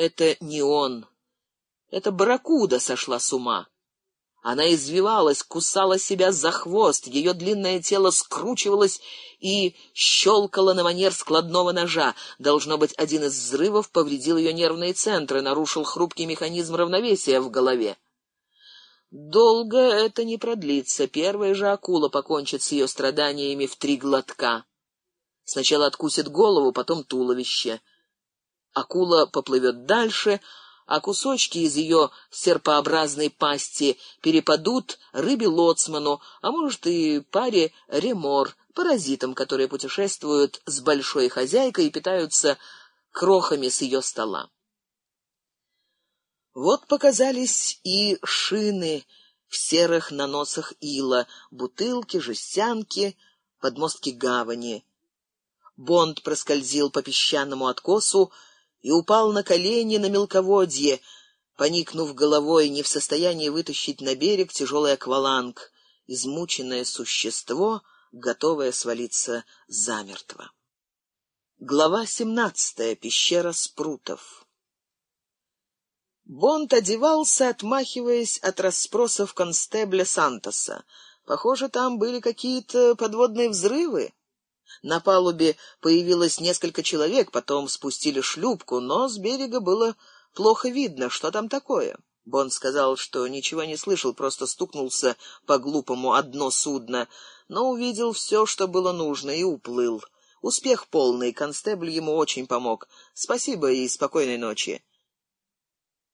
Это не он. Это барракуда сошла с ума. Она извивалась, кусала себя за хвост, ее длинное тело скручивалось и щелкало на манер складного ножа. Должно быть, один из взрывов повредил ее нервные центры, нарушил хрупкий механизм равновесия в голове. Долго это не продлится. Первая же акула покончит с ее страданиями в три глотка. Сначала откусит голову, потом туловище. Акула поплывет дальше, а кусочки из ее серпообразной пасти перепадут рыбе-лоцману, а может и паре ремор, паразитам, которые путешествуют с большой хозяйкой и питаются крохами с ее стола. Вот показались и шины в серых наносах ила, бутылки, жестянки, подмостки гавани. Бонд проскользил по песчаному откосу, и упал на колени на мелководье, поникнув головой, не в состоянии вытащить на берег тяжелый акваланг, измученное существо, готовое свалиться замертво. Глава семнадцатая. Пещера спрутов. Бонд одевался, отмахиваясь от расспросов констебля Сантоса. Похоже, там были какие-то подводные взрывы. На палубе появилось несколько человек, потом спустили шлюпку, но с берега было плохо видно, что там такое. Бонд сказал, что ничего не слышал, просто стукнулся по-глупому одно судно, но увидел все, что было нужно, и уплыл. Успех полный, констебль ему очень помог. Спасибо и спокойной ночи.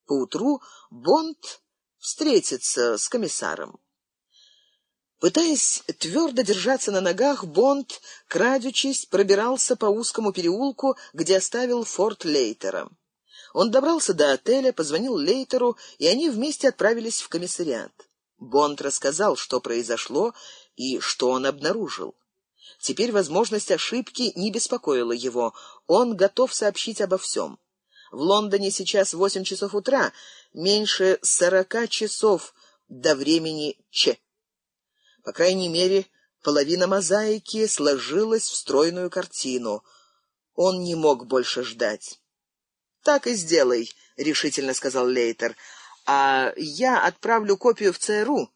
Поутру Бонд встретится с комиссаром. Пытаясь твердо держаться на ногах, Бонд, крадучись, пробирался по узкому переулку, где оставил форт Лейтера. Он добрался до отеля, позвонил Лейтеру, и они вместе отправились в комиссариат. Бонд рассказал, что произошло и что он обнаружил. Теперь возможность ошибки не беспокоила его. Он готов сообщить обо всем. В Лондоне сейчас восемь часов утра, меньше сорока часов до времени Ч. По крайней мере, половина мозаики сложилась в стройную картину. Он не мог больше ждать. «Так и сделай», — решительно сказал Лейтер. «А я отправлю копию в ЦРУ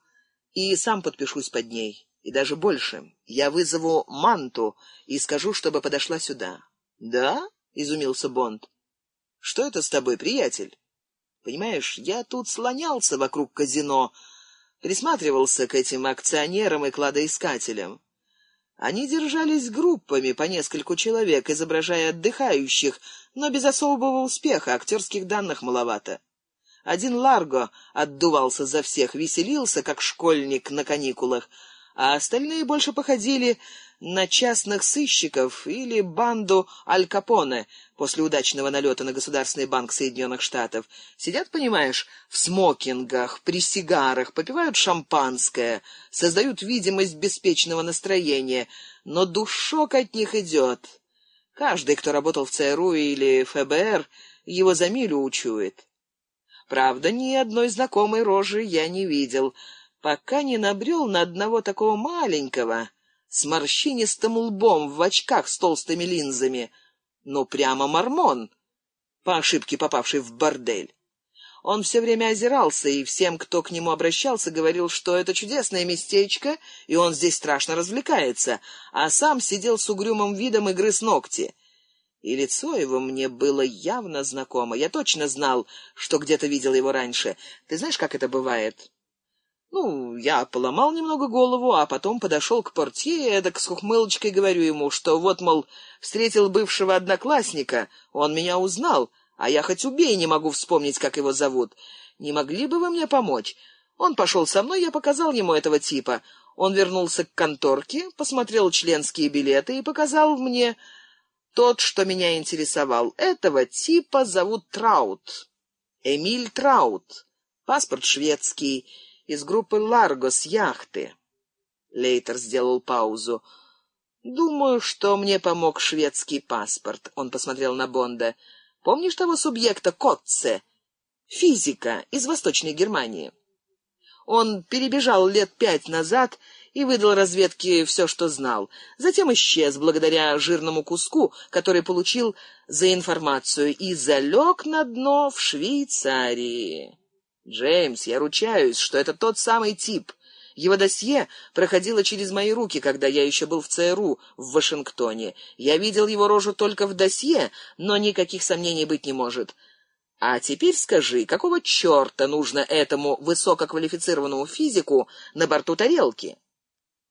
и сам подпишусь под ней. И даже больше. Я вызову Манту и скажу, чтобы подошла сюда». «Да?» — изумился Бонд. «Что это с тобой, приятель?» «Понимаешь, я тут слонялся вокруг казино, присматривался к этим акционерам и кладоискателям. Они держались группами по нескольку человек, изображая отдыхающих, но без особого успеха, актерских данных маловато. Один Ларго отдувался за всех, веселился, как школьник на каникулах, а остальные больше походили на частных сыщиков или банду Аль Капоне после удачного налета на Государственный банк Соединенных Штатов. Сидят, понимаешь, в смокингах, при сигарах, попивают шампанское, создают видимость беспечного настроения, но душок от них идет. Каждый, кто работал в ЦРУ или ФБР, его за милю учует. Правда, ни одной знакомой рожи я не видел, пока не набрел на одного такого маленького с морщинистым лбом в очках с толстыми линзами. Ну, прямо мормон, по ошибке попавший в бордель. Он все время озирался, и всем, кто к нему обращался, говорил, что это чудесное местечко, и он здесь страшно развлекается, а сам сидел с угрюмым видом и грыз ногти. И лицо его мне было явно знакомо. Я точно знал, что где-то видел его раньше. Ты знаешь, как это бывает? Ну, я поломал немного голову, а потом подошел к портье эдак с ухмылочкой говорю ему, что вот, мол, встретил бывшего одноклассника, он меня узнал, а я хоть убей не могу вспомнить, как его зовут. Не могли бы вы мне помочь? Он пошел со мной, я показал ему этого типа. Он вернулся к конторке, посмотрел членские билеты и показал мне тот, что меня интересовал. Этого типа зовут Траут. Эмиль Траут. Паспорт шведский из группы «Ларго» с яхты. Лейтер сделал паузу. «Думаю, что мне помог шведский паспорт». Он посмотрел на Бонда. «Помнишь того субъекта Котце? Физика из Восточной Германии». Он перебежал лет пять назад и выдал разведке все, что знал. Затем исчез благодаря жирному куску, который получил за информацию, и залег на дно в Швейцарии. Джеймс, я ручаюсь, что это тот самый тип. Его досье проходило через мои руки, когда я еще был в ЦРУ в Вашингтоне. Я видел его рожу только в досье, но никаких сомнений быть не может. А теперь скажи, какого черта нужно этому высококвалифицированному физику на борту тарелки?